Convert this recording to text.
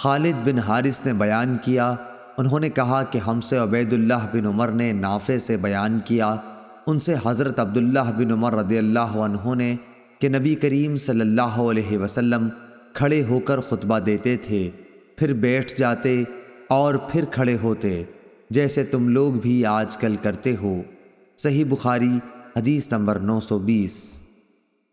خالد بن حارث نے بیان کیا۔ انہوں نے کہا کہ ہم سے عبید اللہ بن عمر نے نافع سے بیان کیا۔ ان سے حضرت عبداللہ بن عمر رضی اللہ عنہ نے کہ نبی کریم صلی اللہ علیہ وسلم کھڑے ہو کر خطبہ دیتے تھے۔ پھر بیٹھ جاتے اور پھر کھڑے ہوتے، جیسے تم لوگ بھی آج کل کرتے ہو۔ صحیح بخاری، حدیث نمبر نو سو بیس۔